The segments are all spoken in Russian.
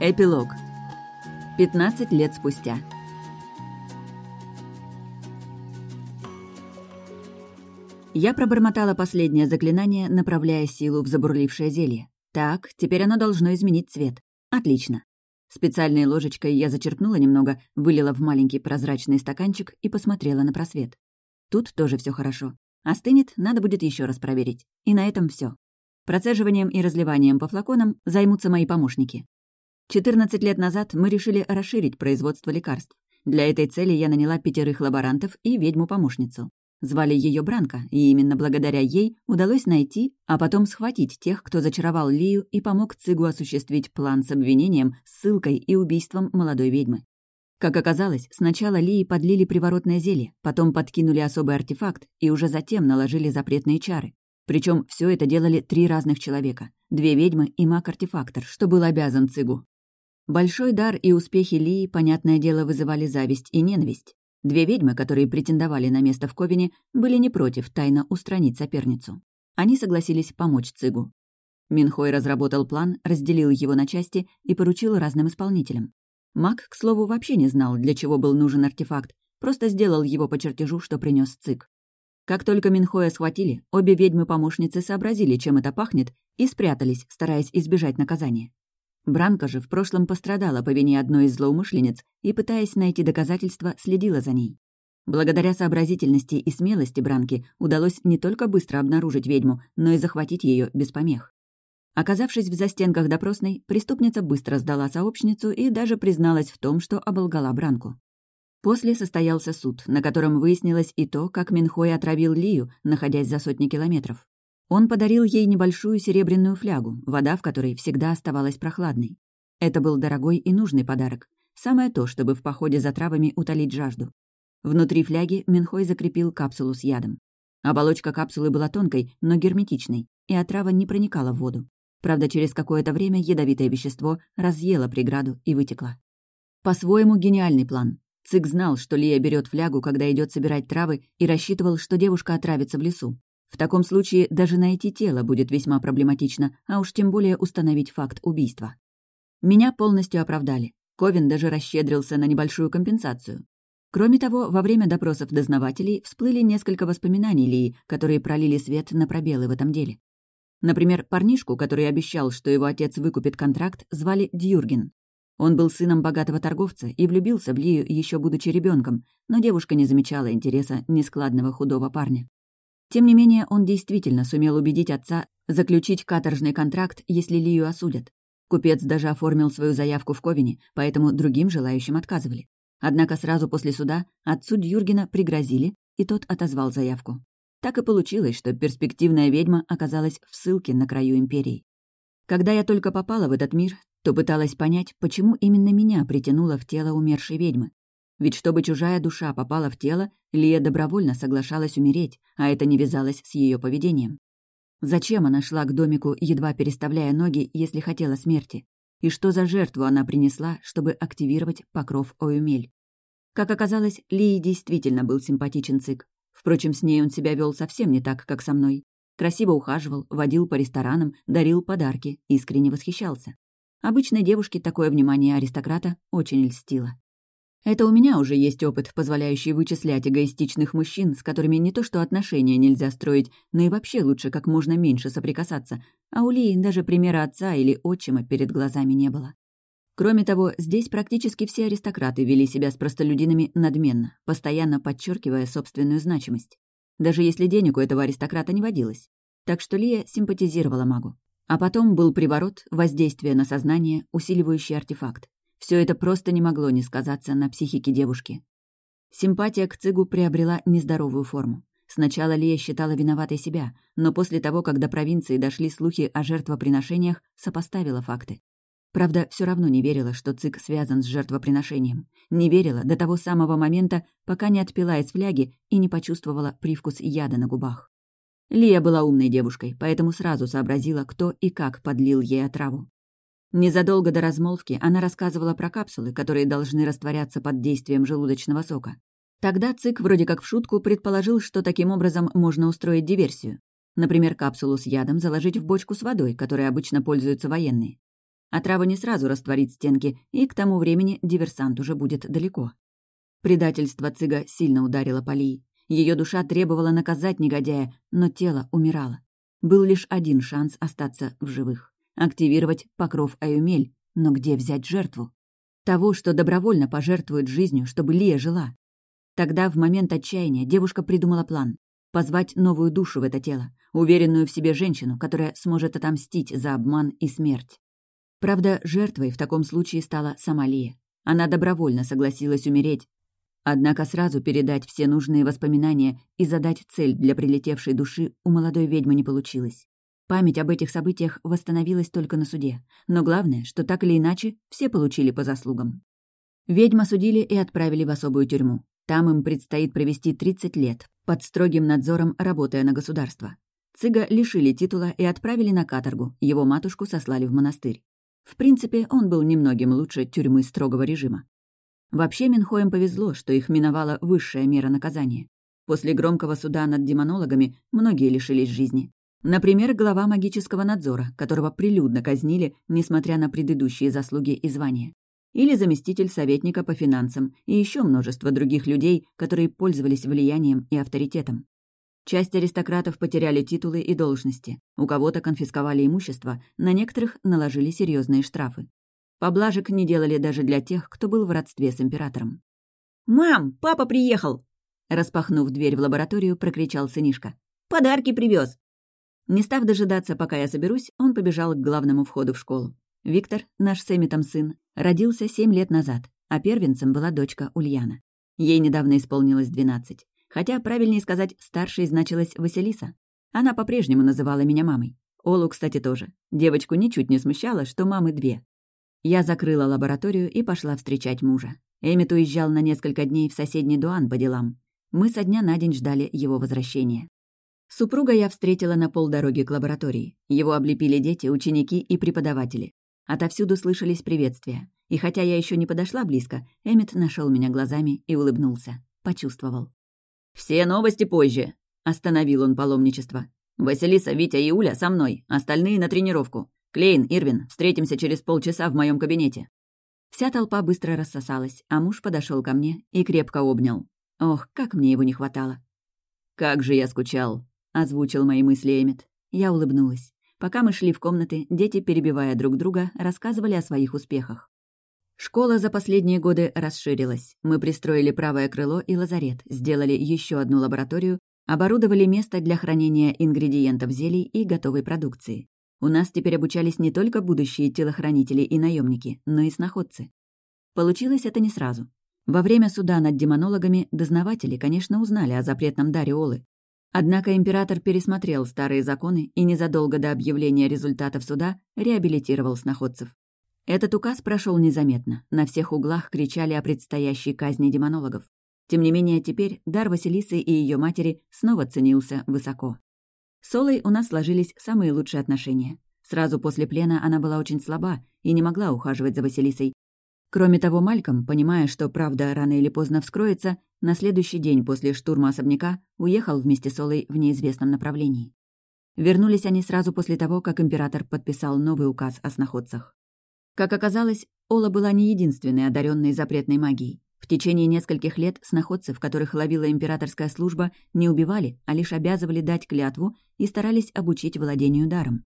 Эпилог. 15 лет спустя. Я пробормотала последнее заклинание, направляя силу в забурлившее зелье. Так, теперь оно должно изменить цвет. Отлично. Специальной ложечкой я зачерпнула немного, вылила в маленький прозрачный стаканчик и посмотрела на просвет. Тут тоже все хорошо. Остынет, надо будет еще раз проверить. И на этом все. Процеживанием и разливанием по флаконам займутся мои помощники. 14 лет назад мы решили расширить производство лекарств. Для этой цели я наняла пятерых лаборантов и ведьму-помощницу. Звали ее Бранка, и именно благодаря ей удалось найти, а потом схватить тех, кто зачаровал Лию и помог Цигу осуществить план с обвинением, ссылкой и убийством молодой ведьмы. Как оказалось, сначала Лии подлили приворотное зелье, потом подкинули особый артефакт и уже затем наложили запретные чары. Причем все это делали три разных человека — две ведьмы и маг-артефактор, что был обязан Цигу. Большой дар и успехи Лии, понятное дело, вызывали зависть и ненависть. Две ведьмы, которые претендовали на место в Ковине, были не против тайно устранить соперницу. Они согласились помочь Цигу. Минхой разработал план, разделил его на части и поручил разным исполнителям. Маг, к слову, вообще не знал, для чего был нужен артефакт, просто сделал его по чертежу, что принес Циг. Как только Минхоя схватили, обе ведьмы-помощницы сообразили, чем это пахнет, и спрятались, стараясь избежать наказания. Бранка же в прошлом пострадала по вине одной из злоумышленниц и, пытаясь найти доказательства, следила за ней. Благодаря сообразительности и смелости Бранки удалось не только быстро обнаружить ведьму, но и захватить ее без помех. Оказавшись в застенках допросной, преступница быстро сдала сообщницу и даже призналась в том, что оболгала Бранку. После состоялся суд, на котором выяснилось и то, как Минхой отравил Лию, находясь за сотни километров. Он подарил ей небольшую серебряную флягу, вода в которой всегда оставалась прохладной. Это был дорогой и нужный подарок. Самое то, чтобы в походе за травами утолить жажду. Внутри фляги Минхой закрепил капсулу с ядом. Оболочка капсулы была тонкой, но герметичной, и отрава не проникала в воду. Правда, через какое-то время ядовитое вещество разъело преграду и вытекло. По-своему гениальный план. Цик знал, что Лия берет флягу, когда идет собирать травы, и рассчитывал, что девушка отравится в лесу. В таком случае даже найти тело будет весьма проблематично, а уж тем более установить факт убийства. Меня полностью оправдали. Ковин даже расщедрился на небольшую компенсацию. Кроме того, во время допросов дознавателей всплыли несколько воспоминаний Лии, которые пролили свет на пробелы в этом деле. Например, парнишку, который обещал, что его отец выкупит контракт, звали Дьюрген. Он был сыном богатого торговца и влюбился в Лию еще будучи ребенком, но девушка не замечала интереса нескладного худого парня. Тем не менее, он действительно сумел убедить отца заключить каторжный контракт, если Лию осудят. Купец даже оформил свою заявку в Ковине, поэтому другим желающим отказывали. Однако сразу после суда отцу Дюргена пригрозили, и тот отозвал заявку. Так и получилось, что перспективная ведьма оказалась в ссылке на краю империи. Когда я только попала в этот мир, то пыталась понять, почему именно меня притянуло в тело умершей ведьмы. Ведь чтобы чужая душа попала в тело, Лия добровольно соглашалась умереть, а это не вязалось с ее поведением. Зачем она шла к домику, едва переставляя ноги, если хотела смерти? И что за жертву она принесла, чтобы активировать покров Оюмель? Как оказалось, Лии действительно был симпатичен Цик. Впрочем, с ней он себя вел совсем не так, как со мной. Красиво ухаживал, водил по ресторанам, дарил подарки, искренне восхищался. Обычной девушке такое внимание аристократа очень льстило. Это у меня уже есть опыт, позволяющий вычислять эгоистичных мужчин, с которыми не то что отношения нельзя строить, но и вообще лучше как можно меньше соприкасаться, а у Лии даже примера отца или отчима перед глазами не было. Кроме того, здесь практически все аристократы вели себя с простолюдинами надменно, постоянно подчеркивая собственную значимость. Даже если денег у этого аристократа не водилось. Так что Лия симпатизировала магу. А потом был приворот, воздействие на сознание, усиливающий артефакт. Все это просто не могло не сказаться на психике девушки. Симпатия к Цигу приобрела нездоровую форму. Сначала Лия считала виноватой себя, но после того, как до провинции дошли слухи о жертвоприношениях, сопоставила факты. Правда, все равно не верила, что Цик связан с жертвоприношением. Не верила до того самого момента, пока не отпила из фляги и не почувствовала привкус яда на губах. Лия была умной девушкой, поэтому сразу сообразила, кто и как подлил ей отраву. Незадолго до размолвки она рассказывала про капсулы, которые должны растворяться под действием желудочного сока. Тогда Цик вроде как в шутку предположил, что таким образом можно устроить диверсию. Например, капсулу с ядом заложить в бочку с водой, которой обычно пользуются военные. Отрава не сразу растворит стенки, и к тому времени диверсант уже будет далеко. Предательство Цыга сильно ударило по Лии. Ее душа требовала наказать негодяя, но тело умирало. Был лишь один шанс остаться в живых — активировать покров Аюмель, но где взять жертву? Того, что добровольно пожертвует жизнью, чтобы Лия жила. Тогда, в момент отчаяния, девушка придумала план — позвать новую душу в это тело, уверенную в себе женщину, которая сможет отомстить за обман и смерть. Правда, жертвой в таком случае стала сама Лия. Она добровольно согласилась умереть, Однако сразу передать все нужные воспоминания и задать цель для прилетевшей души у молодой ведьмы не получилось. Память об этих событиях восстановилась только на суде. Но главное, что так или иначе все получили по заслугам. Ведьма судили и отправили в особую тюрьму. Там им предстоит провести 30 лет, под строгим надзором, работая на государство. Цыга лишили титула и отправили на каторгу, его матушку сослали в монастырь. В принципе, он был немногим лучше тюрьмы строгого режима. Вообще Минхоем повезло, что их миновала высшая мера наказания. После громкого суда над демонологами многие лишились жизни. Например, глава магического надзора, которого прилюдно казнили, несмотря на предыдущие заслуги и звания. Или заместитель советника по финансам и еще множество других людей, которые пользовались влиянием и авторитетом. Часть аристократов потеряли титулы и должности, у кого-то конфисковали имущество, на некоторых наложили серьезные штрафы. Поблажек не делали даже для тех, кто был в родстве с императором. «Мам, папа приехал!» Распахнув дверь в лабораторию, прокричал сынишка. «Подарки привез. Не став дожидаться, пока я соберусь, он побежал к главному входу в школу. Виктор, наш с Эмитом сын, родился семь лет назад, а первенцем была дочка Ульяна. Ей недавно исполнилось двенадцать. Хотя, правильнее сказать, старшей значилась Василиса. Она по-прежнему называла меня мамой. Олу, кстати, тоже. Девочку ничуть не смущало, что мамы две. Я закрыла лабораторию и пошла встречать мужа. Эмит уезжал на несколько дней в соседний Дуан по делам. Мы со дня на день ждали его возвращения. Супруга я встретила на полдороги к лаборатории. Его облепили дети, ученики и преподаватели. Отовсюду слышались приветствия. И хотя я еще не подошла близко, Эмит нашел меня глазами и улыбнулся. Почувствовал. «Все новости позже», — остановил он паломничество. «Василиса, Витя и Уля со мной, остальные на тренировку. «Клейн, Ирвин, встретимся через полчаса в моем кабинете». Вся толпа быстро рассосалась, а муж подошел ко мне и крепко обнял. Ох, как мне его не хватало. «Как же я скучал», — озвучил мои мысли Эмит. Я улыбнулась. Пока мы шли в комнаты, дети, перебивая друг друга, рассказывали о своих успехах. Школа за последние годы расширилась. Мы пристроили правое крыло и лазарет, сделали еще одну лабораторию, оборудовали место для хранения ингредиентов зелий и готовой продукции. У нас теперь обучались не только будущие телохранители и наемники, но и сноходцы. Получилось это не сразу. Во время суда над демонологами дознаватели, конечно, узнали о запретном даре Олы. Однако император пересмотрел старые законы и незадолго до объявления результатов суда реабилитировал сноходцев. Этот указ прошел незаметно. На всех углах кричали о предстоящей казни демонологов. Тем не менее, теперь дар Василисы и ее матери снова ценился высоко. С Олой у нас сложились самые лучшие отношения. Сразу после плена она была очень слаба и не могла ухаживать за Василисой. Кроме того, Мальком, понимая, что правда рано или поздно вскроется, на следующий день после штурма особняка уехал вместе с Олой в неизвестном направлении. Вернулись они сразу после того, как император подписал новый указ о сноходцах. Как оказалось, Ола была не единственной одаренной запретной магией. В течение нескольких лет сноходцев, которых ловила императорская служба, не убивали, а лишь обязывали дать клятву и старались обучить владению даром.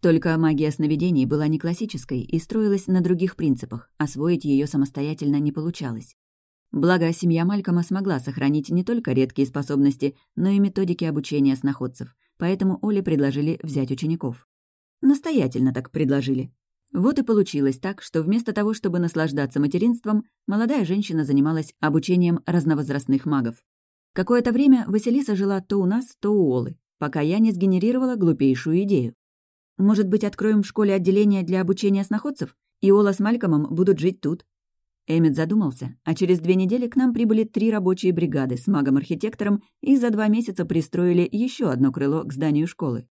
Только магия сновидений была не классической и строилась на других принципах, освоить ее самостоятельно не получалось. Благо, семья Малькома смогла сохранить не только редкие способности, но и методики обучения сноходцев, поэтому Оле предложили взять учеников. Настоятельно так предложили. Вот и получилось так, что вместо того, чтобы наслаждаться материнством, молодая женщина занималась обучением разновозрастных магов. Какое-то время Василиса жила то у нас, то у Олы, пока я не сгенерировала глупейшую идею. Может быть, откроем в школе отделение для обучения сноходцев, и Ола с Малькомом будут жить тут? Эммет задумался, а через две недели к нам прибыли три рабочие бригады с магом-архитектором и за два месяца пристроили еще одно крыло к зданию школы.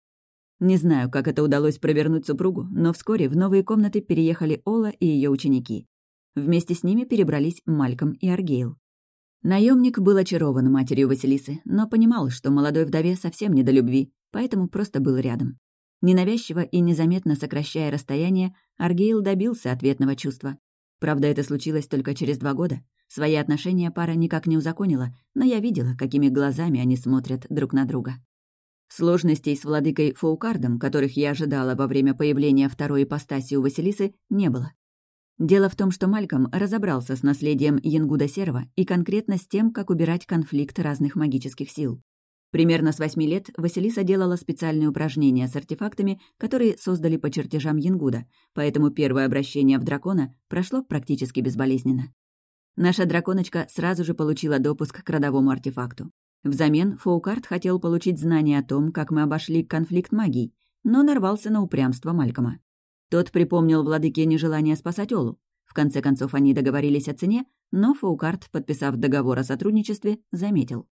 Не знаю, как это удалось провернуть супругу, но вскоре в новые комнаты переехали Ола и ее ученики. Вместе с ними перебрались Мальком и Аргейл. Наемник был очарован матерью Василисы, но понимал, что молодой вдове совсем не до любви, поэтому просто был рядом. Ненавязчиво и незаметно сокращая расстояние, Аргейл добился ответного чувства. Правда, это случилось только через два года. Свои отношения пара никак не узаконила, но я видела, какими глазами они смотрят друг на друга. Сложностей с владыкой Фаукардом, которых я ожидала во время появления второй ипостаси у Василисы, не было. Дело в том, что Мальком разобрался с наследием Янгуда Серого и конкретно с тем, как убирать конфликт разных магических сил. Примерно с восьми лет Василиса делала специальные упражнения с артефактами, которые создали по чертежам Янгуда, поэтому первое обращение в дракона прошло практически безболезненно. Наша драконочка сразу же получила допуск к родовому артефакту. Взамен Фоукарт хотел получить знания о том, как мы обошли конфликт магий, но нарвался на упрямство Малькома. Тот припомнил владыке нежелание спасать Олу. В конце концов, они договорились о цене, но Фоукарт, подписав договор о сотрудничестве, заметил.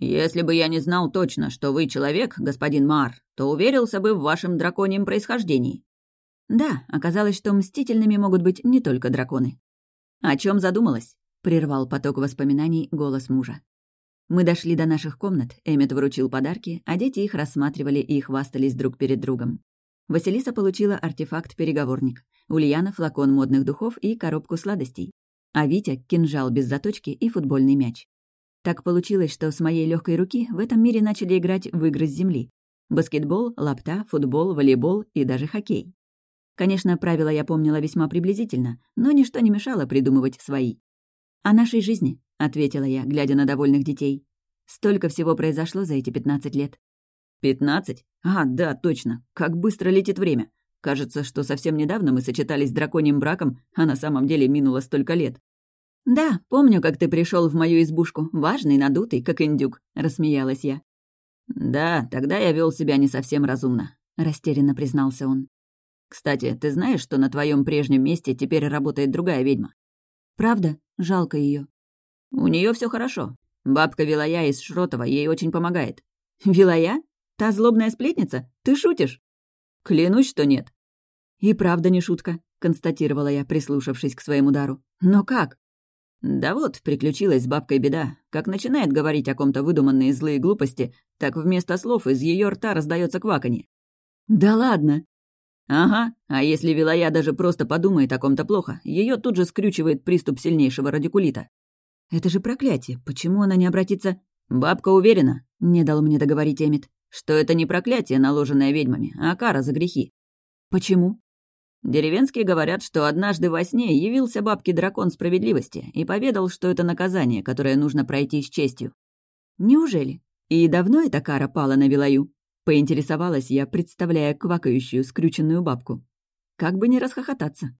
«Если бы я не знал точно, что вы человек, господин Мар, то уверился бы в вашем драконьем происхождении». Да, оказалось, что мстительными могут быть не только драконы. «О чем задумалась?» — прервал поток воспоминаний голос мужа. Мы дошли до наших комнат, Эммет вручил подарки, а дети их рассматривали и хвастались друг перед другом. Василиса получила артефакт-переговорник, Ульяна — флакон модных духов и коробку сладостей, а Витя — кинжал без заточки и футбольный мяч. Так получилось, что с моей легкой руки в этом мире начали играть в игры с земли. Баскетбол, лапта, футбол, волейбол и даже хоккей. Конечно, правила я помнила весьма приблизительно, но ничто не мешало придумывать свои. «О нашей жизни», — ответила я, глядя на довольных детей. «Столько всего произошло за эти пятнадцать лет». «Пятнадцать? А, да, точно. Как быстро летит время. Кажется, что совсем недавно мы сочетались с драконьим браком, а на самом деле минуло столько лет. «Да, помню, как ты пришел в мою избушку, важный, надутый, как индюк», — рассмеялась я. «Да, тогда я вел себя не совсем разумно», — растерянно признался он. «Кстати, ты знаешь, что на твоем прежнем месте теперь работает другая ведьма?» «Правда? Жалко ее. «У нее все хорошо. Бабка Вилая из Шротова ей очень помогает». «Вилая? Та злобная сплетница? Ты шутишь?» «Клянусь, что нет». «И правда не шутка», — констатировала я, прислушавшись к своему дару. «Но как?» Да вот, приключилась с бабкой беда. Как начинает говорить о ком-то выдуманные злые глупости, так вместо слов из ее рта раздается кваканье. Да ладно. Ага, а если Вилая даже просто подумает о ком-то плохо, ее тут же скрючивает приступ сильнейшего радикулита. Это же проклятие. Почему она не обратится? Бабка уверена, не дал мне договорить Эмит, что это не проклятие, наложенное ведьмами, а кара за грехи. Почему? Деревенские говорят, что однажды во сне явился бабке дракон справедливости и поведал, что это наказание, которое нужно пройти с честью. Неужели? И давно эта кара пала на Вилаю? Поинтересовалась я, представляя квакающую, скрюченную бабку. Как бы не расхохотаться.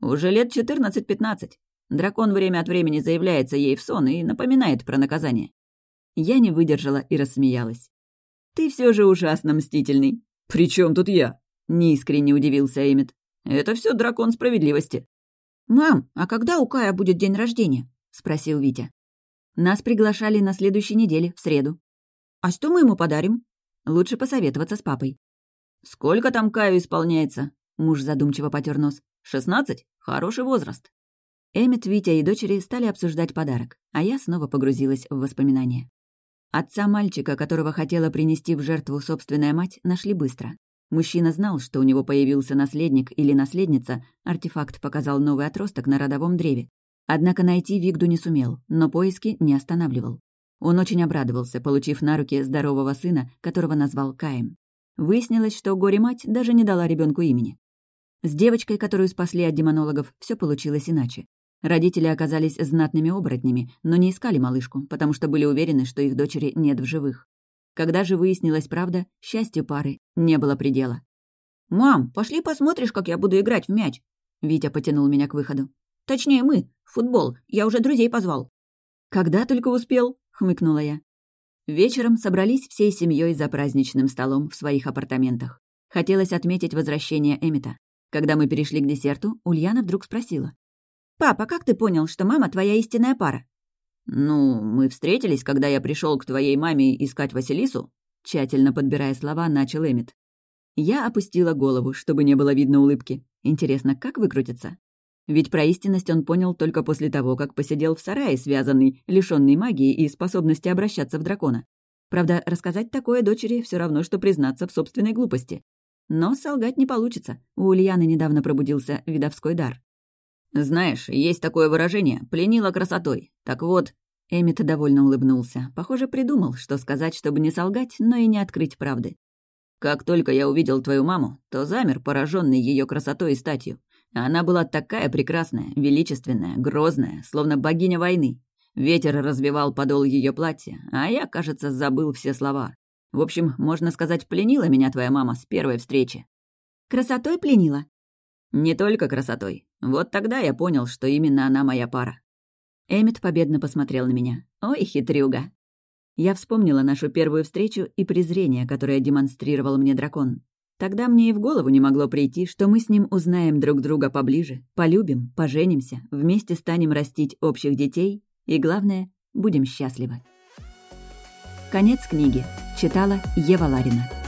Уже лет четырнадцать-пятнадцать. Дракон время от времени заявляется ей в сон и напоминает про наказание. Я не выдержала и рассмеялась. «Ты все же ужасно мстительный». «При чем тут я?» — неискренне удивился Эмит. Это все дракон справедливости». «Мам, а когда у Кая будет день рождения?» — спросил Витя. «Нас приглашали на следующей неделе, в среду». «А что мы ему подарим?» «Лучше посоветоваться с папой». «Сколько там Каю исполняется?» Муж задумчиво потер нос. «Шестнадцать? Хороший возраст». Эмит, Витя и дочери стали обсуждать подарок, а я снова погрузилась в воспоминания. Отца мальчика, которого хотела принести в жертву собственная мать, нашли быстро. Мужчина знал, что у него появился наследник или наследница, артефакт показал новый отросток на родовом древе. Однако найти Вигду не сумел, но поиски не останавливал. Он очень обрадовался, получив на руки здорового сына, которого назвал Каем. Выяснилось, что горе-мать даже не дала ребенку имени. С девочкой, которую спасли от демонологов, все получилось иначе. Родители оказались знатными оборотнями, но не искали малышку, потому что были уверены, что их дочери нет в живых. Когда же выяснилась правда, счастью пары не было предела. «Мам, пошли посмотришь, как я буду играть в мяч!» Витя потянул меня к выходу. «Точнее, мы, футбол. Я уже друзей позвал». «Когда только успел?» — хмыкнула я. Вечером собрались всей семьей за праздничным столом в своих апартаментах. Хотелось отметить возвращение Эмита. Когда мы перешли к десерту, Ульяна вдруг спросила. «Папа, как ты понял, что мама твоя истинная пара?» «Ну, мы встретились, когда я пришел к твоей маме искать Василису», тщательно подбирая слова, начал Эмит. Я опустила голову, чтобы не было видно улыбки. Интересно, как выкрутиться? Ведь про истинность он понял только после того, как посидел в сарае, связанный, лишённый магии и способности обращаться в дракона. Правда, рассказать такое дочери все равно, что признаться в собственной глупости. Но солгать не получится. У Ульяны недавно пробудился видовской дар. «Знаешь, есть такое выражение «пленила красотой». Так вот...» Эммит довольно улыбнулся. Похоже, придумал, что сказать, чтобы не солгать, но и не открыть правды. «Как только я увидел твою маму, то замер, пораженный ее красотой и статью. Она была такая прекрасная, величественная, грозная, словно богиня войны. Ветер развивал подол ее платья, а я, кажется, забыл все слова. В общем, можно сказать, пленила меня твоя мама с первой встречи. Красотой пленила? Не только красотой. Вот тогда я понял, что именно она моя пара. Эммет победно посмотрел на меня. Ой, хитрюга. Я вспомнила нашу первую встречу и презрение, которое демонстрировал мне дракон. Тогда мне и в голову не могло прийти, что мы с ним узнаем друг друга поближе, полюбим, поженимся, вместе станем растить общих детей и, главное, будем счастливы. Конец книги. Читала Ева Ларина.